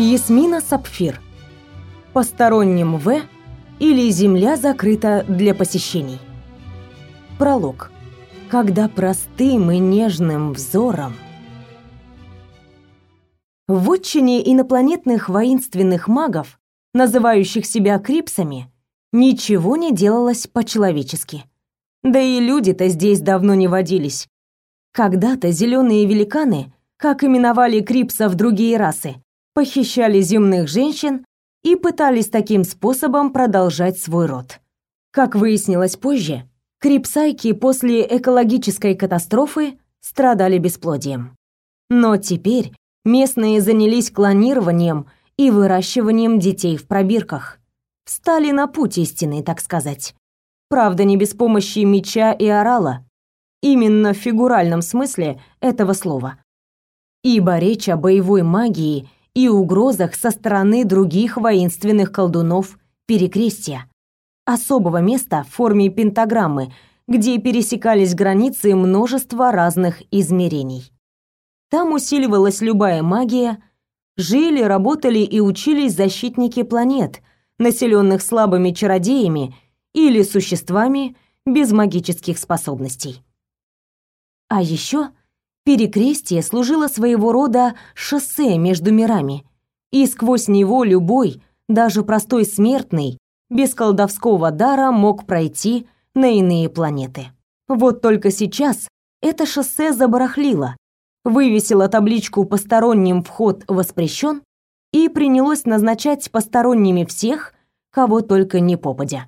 Ясмина Сапфир. Посторонним В или земля закрыта для посещений. Пролог. Когда простым и нежным взором в отчине инопланетных воинственных магов, называющих себя крипсами, ничего не делалось по-человечески. Да и люди-то здесь давно не водились. Когда-то зеленые великаны, как именовали крипсов другие расы, похищали земных женщин и пытались таким способом продолжать свой род. Как выяснилось позже, крипсайки после экологической катастрофы страдали бесплодием. Но теперь местные занялись клонированием и выращиванием детей в пробирках. Встали на путь истины, так сказать. Правда, не без помощи меча и орала. Именно в фигуральном смысле этого слова. Ибо речь о боевой магии и угрозах со стороны других воинственных колдунов Перекрестия, особого места в форме пентаграммы, где пересекались границы множества разных измерений. Там усиливалась любая магия, жили, работали и учились защитники планет, населенных слабыми чародеями или существами без магических способностей. А еще Перекрестие служило своего рода шоссе между мирами, и сквозь него любой, даже простой смертный, без колдовского дара мог пройти на иные планеты. Вот только сейчас это шоссе забарахлило, вывесило табличку «Посторонним вход воспрещен» и принялось назначать посторонними всех, кого только не попадя,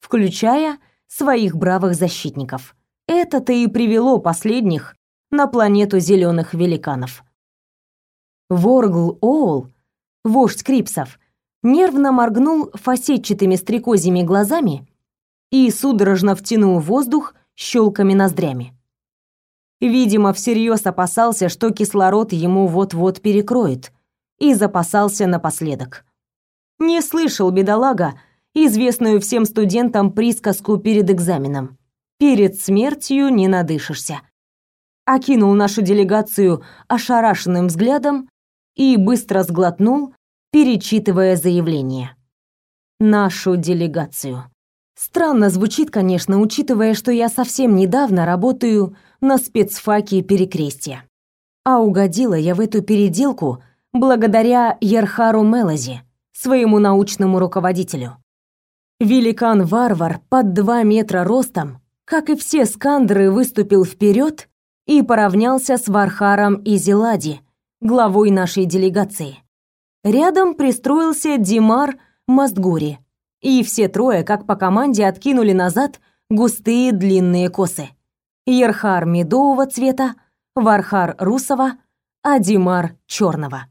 включая своих бравых защитников. Это-то и привело последних на планету зеленых великанов. Воргл Оул, вождь крипсов, нервно моргнул фасетчатыми стрекозьими глазами и судорожно втянул воздух щелками ноздрями. Видимо, всерьез опасался, что кислород ему вот-вот перекроет, и запасался напоследок. Не слышал бедолага известную всем студентам присказку перед экзаменом. Перед смертью не надышишься окинул нашу делегацию ошарашенным взглядом и быстро сглотнул, перечитывая заявление. Нашу делегацию. Странно звучит, конечно, учитывая, что я совсем недавно работаю на спецфаке Перекрестия. А угодила я в эту переделку благодаря Ерхару Мелози, своему научному руководителю. Великан-варвар под два метра ростом, как и все скандры, выступил вперед и поравнялся с Вархаром Изелади, главой нашей делегации. Рядом пристроился Димар Мастгури, и все трое, как по команде, откинули назад густые длинные косы. Ерхар медового цвета, Вархар русого, а Димар черного.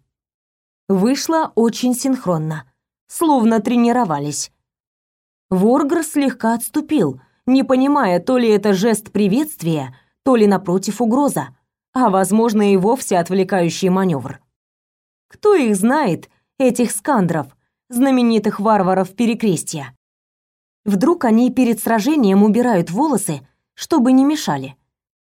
Вышло очень синхронно, словно тренировались. Воргр слегка отступил, не понимая, то ли это жест приветствия, то ли напротив угроза, а возможно и вовсе отвлекающий маневр. Кто их знает, этих скандров, знаменитых варваров Перекрестия? Вдруг они перед сражением убирают волосы, чтобы не мешали?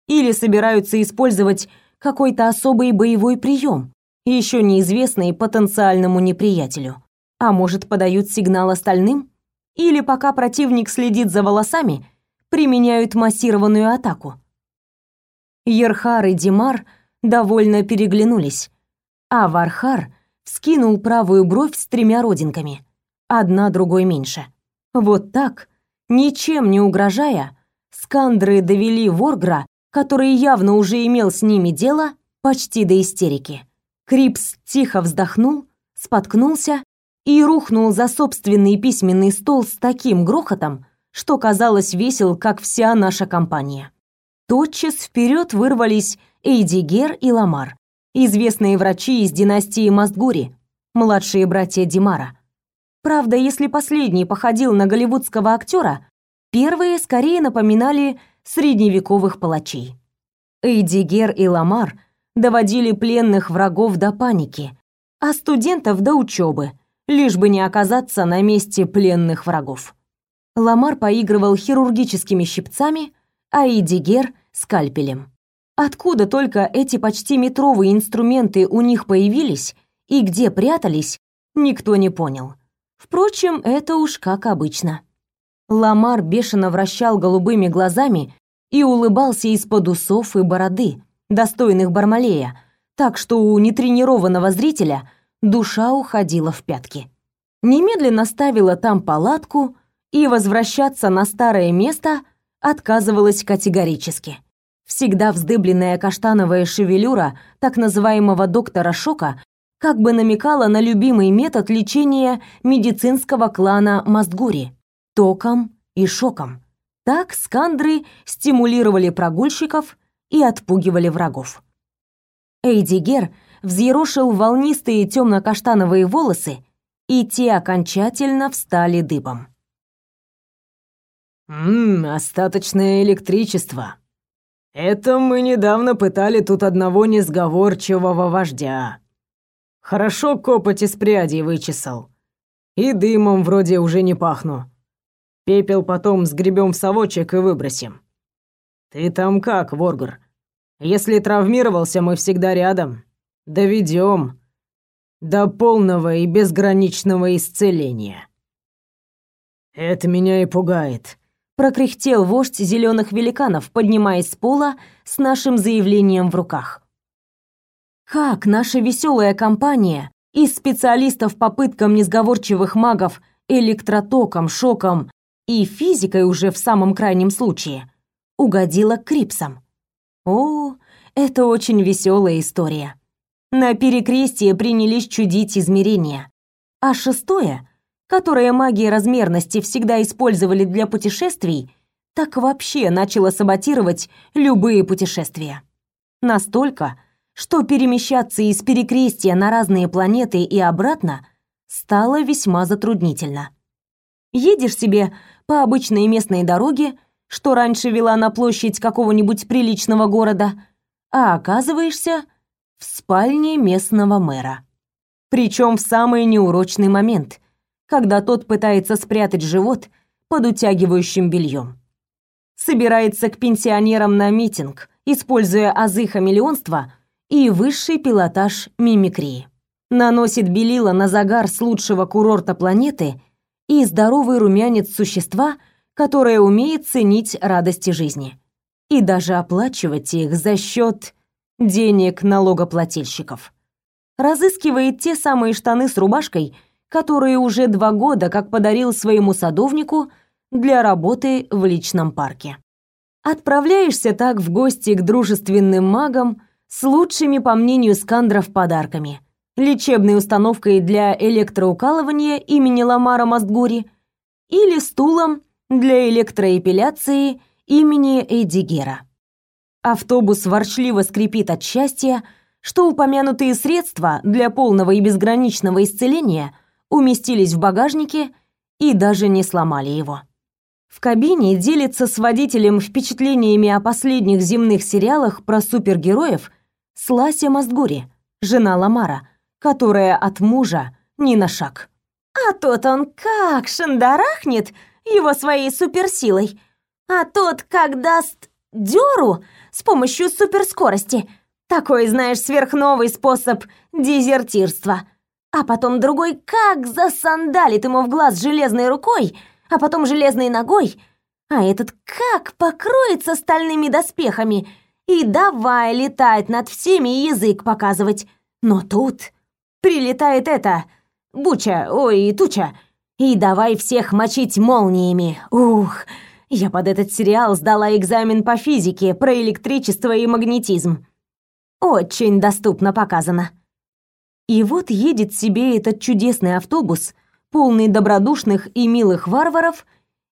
Или собираются использовать какой-то особый боевой прием, еще неизвестный потенциальному неприятелю? А может, подают сигнал остальным? Или пока противник следит за волосами, применяют массированную атаку? Ерхар и Димар довольно переглянулись, а Вархар вскинул правую бровь с тремя родинками, одна другой меньше. Вот так, ничем не угрожая, скандры довели Воргра, который явно уже имел с ними дело, почти до истерики. Крипс тихо вздохнул, споткнулся и рухнул за собственный письменный стол с таким грохотом, что казалось весел, как вся наша компания. Тотчас вперед вырвались Эйдигер и Ламар, известные врачи из династии Мастгури, младшие братья Димара. Правда, если последний походил на голливудского актера, первые скорее напоминали средневековых палачей. Эйдигер и Ламар доводили пленных врагов до паники, а студентов до учебы, лишь бы не оказаться на месте пленных врагов. Ламар поигрывал хирургическими щипцами, а Идигер — скальпелем. Откуда только эти почти метровые инструменты у них появились, и где прятались, никто не понял. Впрочем, это уж как обычно. Ламар бешено вращал голубыми глазами и улыбался из-под усов и бороды, достойных Бармалея, так что у нетренированного зрителя душа уходила в пятки. Немедленно ставила там палатку и возвращаться на старое место отказывалась категорически. Всегда вздыбленная каштановая шевелюра так называемого доктора Шока как бы намекала на любимый метод лечения медицинского клана Мастгури – током и шоком. Так скандры стимулировали прогульщиков и отпугивали врагов. Эйдигер взъерошил волнистые темно-каштановые волосы, и те окончательно встали дыбом. «Ммм, остаточное электричество. Это мы недавно пытали тут одного несговорчивого вождя. Хорошо копоть из прядей вычесал. И дымом вроде уже не пахну. Пепел потом сгребем в совочек и выбросим. Ты там как, Воргор? Если травмировался, мы всегда рядом. Доведем до полного и безграничного исцеления. Это меня и пугает. Прокряхтел вождь зеленых великанов, поднимаясь с пола с нашим заявлением в руках. Как наша веселая компания из специалистов по пыткам несговорчивых магов электротоком, шоком и физикой уже в самом крайнем случае угодила Крипсам. О, это очень веселая история. На перекрестие принялись чудить измерения. А шестое, которое магия размерности всегда использовали для путешествий, так вообще начало саботировать любые путешествия. Настолько, что перемещаться из перекрестия на разные планеты и обратно стало весьма затруднительно. Едешь себе по обычной местной дороге, что раньше вела на площадь какого-нибудь приличного города, а оказываешься в спальне местного мэра. Причем в самый неурочный момент, когда тот пытается спрятать живот под утягивающим бельем. Собирается к пенсионерам на митинг, используя азы хамелеонства – и высший пилотаж мимикрии. Наносит белила на загар с лучшего курорта планеты и здоровый румянец существа, которое умеет ценить радости жизни. И даже оплачивать их за счет денег налогоплательщиков. Разыскивает те самые штаны с рубашкой, которые уже два года как подарил своему садовнику для работы в личном парке. Отправляешься так в гости к дружественным магам, с лучшими, по мнению скандров, подарками. Лечебной установкой для электроукалывания имени Ламара Мастгури или стулом для электроэпиляции имени Эдигера. Автобус ворчливо скрипит от счастья, что упомянутые средства для полного и безграничного исцеления уместились в багажнике и даже не сломали его. В кабине делится с водителем впечатлениями о последних земных сериалах про супергероев Слася Мастгури, жена Ламара, которая от мужа ни на шаг. А тот он как шандарахнет его своей суперсилой. А тот как даст дёру с помощью суперскорости. Такой, знаешь, сверхновый способ дезертирства. А потом другой как засандалит ему в глаз железной рукой, а потом железной ногой. А этот как покроется стальными доспехами — и давай летать над всеми и язык показывать. Но тут прилетает это, буча, ой, туча, и давай всех мочить молниями. Ух, я под этот сериал сдала экзамен по физике про электричество и магнетизм. Очень доступно показано. И вот едет себе этот чудесный автобус, полный добродушных и милых варваров,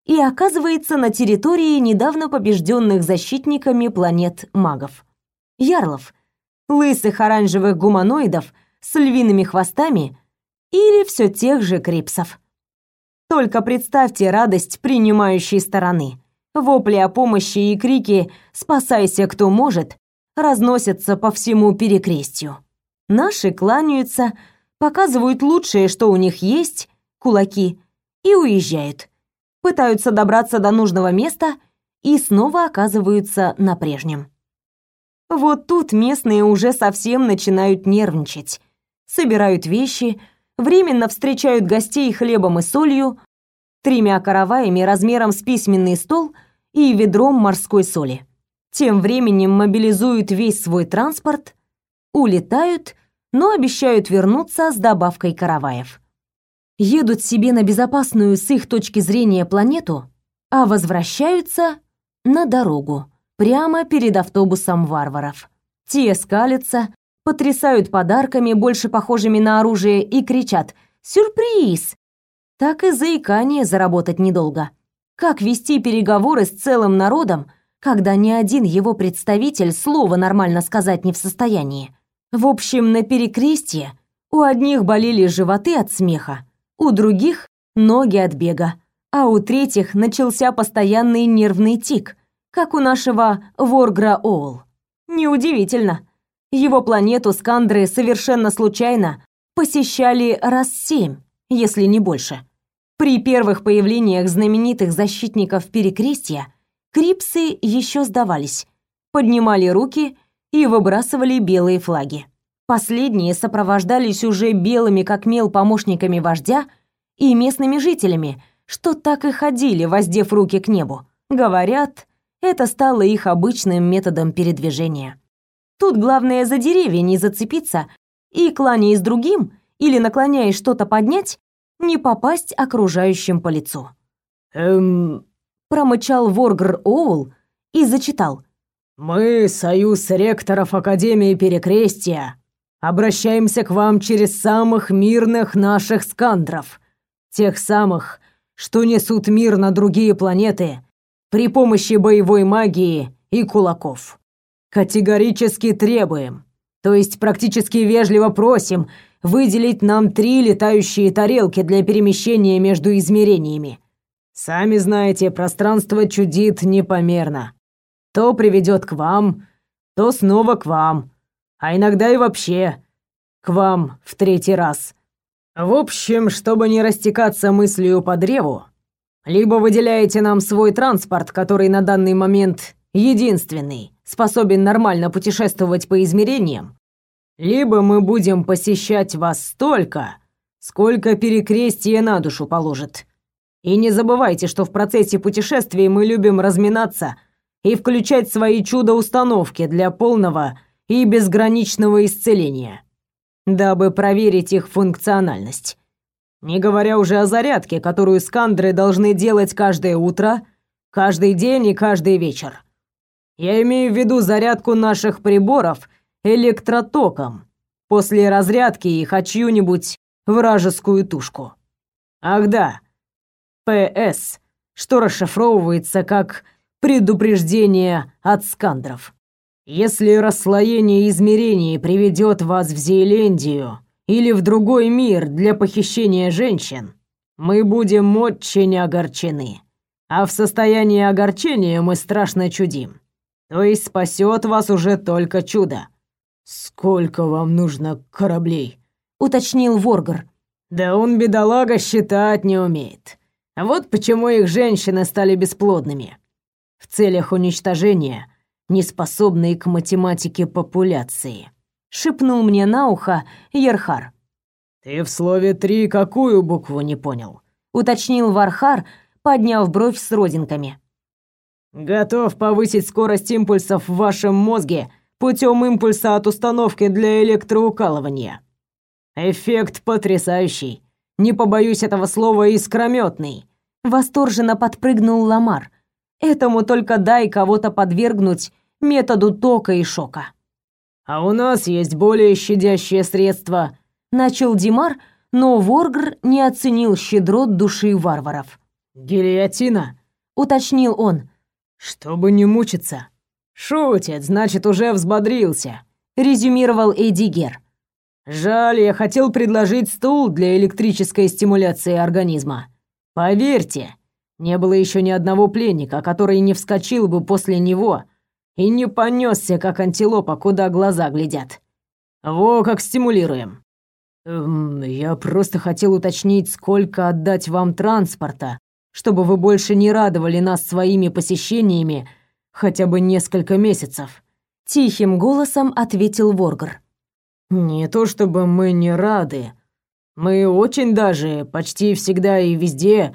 и оказывается на территории недавно побежденных защитниками планет магов. Ярлов, лысых оранжевых гуманоидов с львиными хвостами или все тех же крипсов. Только представьте радость принимающей стороны. Вопли о помощи и крики «Спасайся, кто может!» разносятся по всему перекрестью. Наши кланяются, показывают лучшее, что у них есть, кулаки, и уезжают пытаются добраться до нужного места и снова оказываются на прежнем. Вот тут местные уже совсем начинают нервничать. собирают вещи, временно встречают гостей хлебом и солью, тремя караваями размером с письменный стол и ведром морской соли. Тем временем мобилизуют весь свой транспорт, улетают, но обещают вернуться с добавкой караваев. Едут себе на безопасную с их точки зрения планету, а возвращаются на дорогу, прямо перед автобусом варваров. Те скалятся, потрясают подарками, больше похожими на оружие, и кричат «Сюрприз!». Так и заикание заработать недолго. Как вести переговоры с целым народом, когда ни один его представитель слова нормально сказать не в состоянии? В общем, на перекрестье у одних болели животы от смеха, у других — ноги от бега, а у третьих начался постоянный нервный тик, как у нашего Воргра Оул. Неудивительно. Его планету Скандры совершенно случайно посещали раз семь, если не больше. При первых появлениях знаменитых защитников Перекрестия крипсы еще сдавались, поднимали руки и выбрасывали белые флаги. Последние сопровождались уже белыми как мел помощниками вождя и местными жителями, что так и ходили, воздев руки к небу. Говорят, это стало их обычным методом передвижения. Тут главное за деревья не зацепиться и, кланяясь другим или наклоняясь что-то поднять, не попасть окружающим по лицу. «Эм...» — промычал Воргр Оул и зачитал. «Мы, союз ректоров Академии Перекрестия, обращаемся к вам через самых мирных наших скандров, тех самых, что несут мир на другие планеты при помощи боевой магии и кулаков. Категорически требуем, то есть практически вежливо просим выделить нам три летающие тарелки для перемещения между измерениями. Сами знаете, пространство чудит непомерно. То приведет к вам, то снова к вам, а иногда и вообще к вам в третий раз. В общем, чтобы не растекаться мыслью по древу, либо выделяете нам свой транспорт, который на данный момент единственный, способен нормально путешествовать по измерениям, либо мы будем посещать вас столько, сколько перекрестие на душу положит. И не забывайте, что в процессе путешествий мы любим разминаться и включать свои чудо-установки для полного и безграничного исцеления, дабы проверить их функциональность. Не говоря уже о зарядке, которую скандры должны делать каждое утро, каждый день и каждый вечер. Я имею в виду зарядку наших приборов электротоком после разрядки их о чью-нибудь вражескую тушку. Ах да, ПС, что расшифровывается как предупреждение от скандров. Если расслоение измерений приведет вас в Зейлендию или в другой мир для похищения женщин, мы будем очень огорчены. А в состоянии огорчения мы страшно чудим. То есть спасет вас уже только чудо. Сколько вам нужно кораблей? уточнил Воргар. Да он бедолага считать не умеет. Вот почему их женщины стали бесплодными. В целях уничтожения неспособные к математике популяции. Шипнул мне на ухо Ерхар. Ты в слове три какую букву не понял? уточнил Вархар, подняв бровь с родинками. Готов повысить скорость импульсов в вашем мозге путем импульса от установки для электроукалывания. Эффект потрясающий. Не побоюсь этого слова, искрометный. Восторженно подпрыгнул Ламар. Этому только дай кого-то подвергнуть методу тока и шока. А у нас есть более щадящее средство, начал Димар, но Воргр не оценил щедрот души варваров. Гильотина, уточнил он. «Чтобы не мучиться». «Шутит, значит, уже взбодрился», — резюмировал Эдигер. «Жаль, я хотел предложить стул для электрической стимуляции организма. Поверьте, не было еще ни одного пленника, который не вскочил бы после него и не понесся, как антилопа, куда глаза глядят. Во как стимулируем». Эм, «Я просто хотел уточнить, сколько отдать вам транспорта, чтобы вы больше не радовали нас своими посещениями хотя бы несколько месяцев», — тихим голосом ответил Воргр. Не то чтобы мы не рады. Мы очень даже, почти всегда и везде.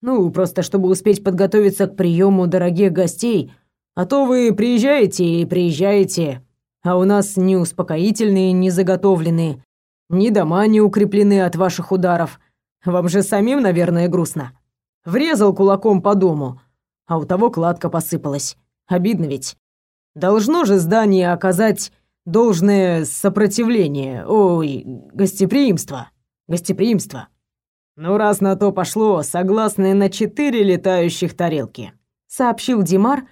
Ну, просто чтобы успеть подготовиться к приему дорогих гостей. А то вы приезжаете и приезжаете, а у нас ни успокоительные не заготовлены, ни дома не укреплены от ваших ударов. Вам же самим, наверное, грустно. Врезал кулаком по дому, а у того кладка посыпалась. Обидно ведь. Должно же здание оказать должное сопротивление, ой, гостеприимство, гостеприимство. Ну, раз на то пошло, согласны на четыре летающих тарелки, сообщил Димар,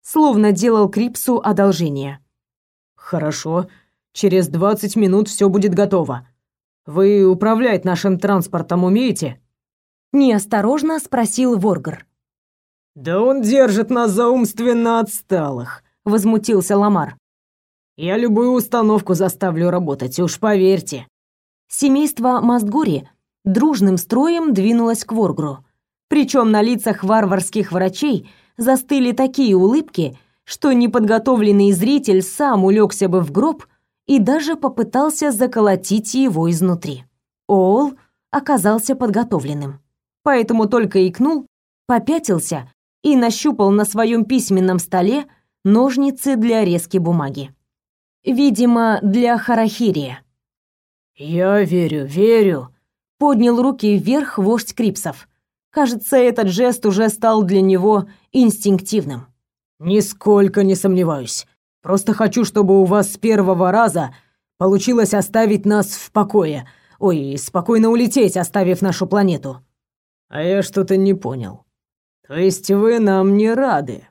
словно делал Крипсу одолжение. Хорошо, через двадцать минут все будет готово. Вы управлять нашим транспортом умеете? Неосторожно спросил Воргер. Да он держит нас за умственно отсталых, возмутился Ламар. Я любую установку заставлю работать, уж поверьте. Семейство Мастгури дружным строем двинулось к Воргру. Причем на лицах варварских врачей застыли такие улыбки, что неподготовленный зритель сам улегся бы в гроб и даже попытался заколотить его изнутри. Оул оказался подготовленным, поэтому только икнул, попятился и нащупал на своем письменном столе ножницы для резки бумаги. Видимо, для харахирия. «Я верю, верю», — поднял руки вверх вождь Крипсов. Кажется, этот жест уже стал для него инстинктивным. «Нисколько не сомневаюсь. Просто хочу, чтобы у вас с первого раза получилось оставить нас в покое. Ой, спокойно улететь, оставив нашу планету». «А я что-то не понял. То есть вы нам не рады?»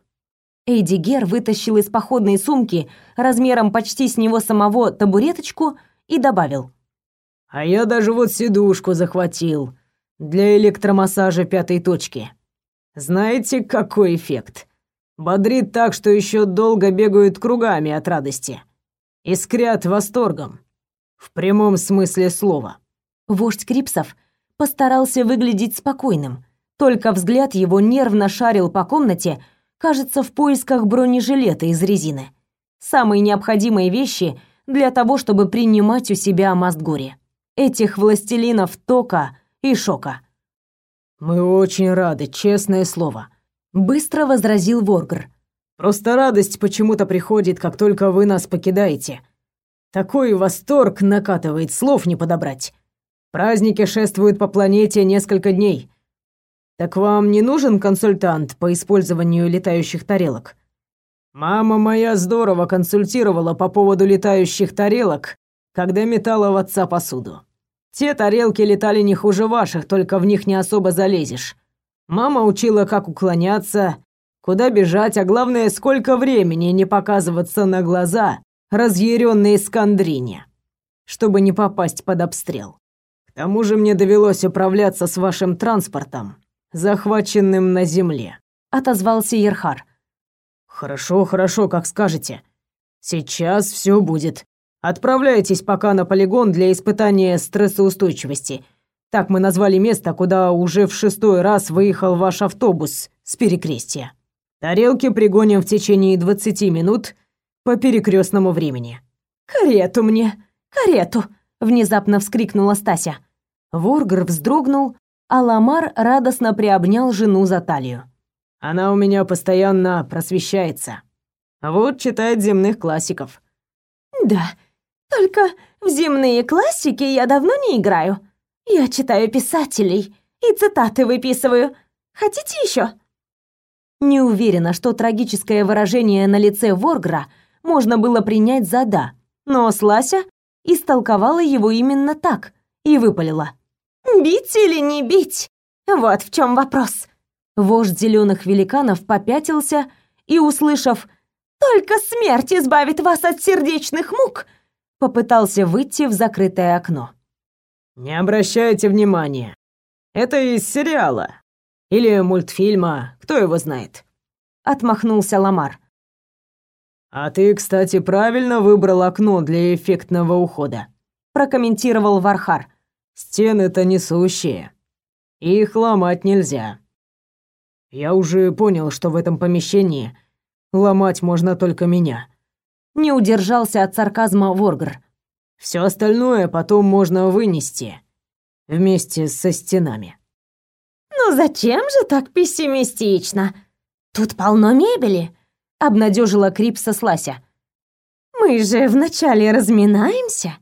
Эйди Гер вытащил из походной сумки размером почти с него самого табуреточку и добавил. «А я даже вот сидушку захватил для электромассажа пятой точки. Знаете, какой эффект? Бодрит так, что еще долго бегают кругами от радости. Искрят восторгом. В прямом смысле слова». Вождь Крипсов постарался выглядеть спокойным, только взгляд его нервно шарил по комнате, кажется, в поисках бронежилета из резины. Самые необходимые вещи для того, чтобы принимать у себя Мастгори. Этих властелинов тока и шока. «Мы очень рады, честное слово», — быстро возразил Воргр. «Просто радость почему-то приходит, как только вы нас покидаете. Такой восторг накатывает, слов не подобрать. Праздники шествуют по планете несколько дней. Так вам не нужен консультант по использованию летающих тарелок? Мама моя здорово консультировала по поводу летающих тарелок, когда метала в отца посуду. Те тарелки летали не хуже ваших, только в них не особо залезешь. Мама учила, как уклоняться, куда бежать, а главное, сколько времени не показываться на глаза разъяренной Искандрине, чтобы не попасть под обстрел. К тому же мне довелось управляться с вашим транспортом, захваченным на земле», — отозвался Ерхар. «Хорошо, хорошо, как скажете. Сейчас все будет. Отправляйтесь пока на полигон для испытания стрессоустойчивости. Так мы назвали место, куда уже в шестой раз выехал ваш автобус с перекрестия. Тарелки пригоним в течение 20 минут по перекрестному времени». «Карету мне! Карету!» — внезапно вскрикнула Стася. Воргер вздрогнул а Ламар радостно приобнял жену за талию. «Она у меня постоянно просвещается. Вот читает земных классиков». «Да, только в земные классики я давно не играю. Я читаю писателей и цитаты выписываю. Хотите еще?» Не уверена, что трагическое выражение на лице Воргра можно было принять за «да», но Слася истолковала его именно так и выпалила. Бить или не бить? Вот в чем вопрос. Вождь зеленых великанов попятился и, услышав «Только смерть избавит вас от сердечных мук», попытался выйти в закрытое окно. «Не обращайте внимания. Это из сериала. Или мультфильма, кто его знает», — отмахнулся Ламар. «А ты, кстати, правильно выбрал окно для эффектного ухода», — прокомментировал Вархар. Стены-то несущие. Их ломать нельзя. Я уже понял, что в этом помещении ломать можно только меня. Не удержался от сарказма Воргр. Все остальное потом можно вынести вместе со стенами. Ну зачем же так пессимистично? Тут полно мебели, обнадежила Крипса Слася. Мы же вначале разминаемся.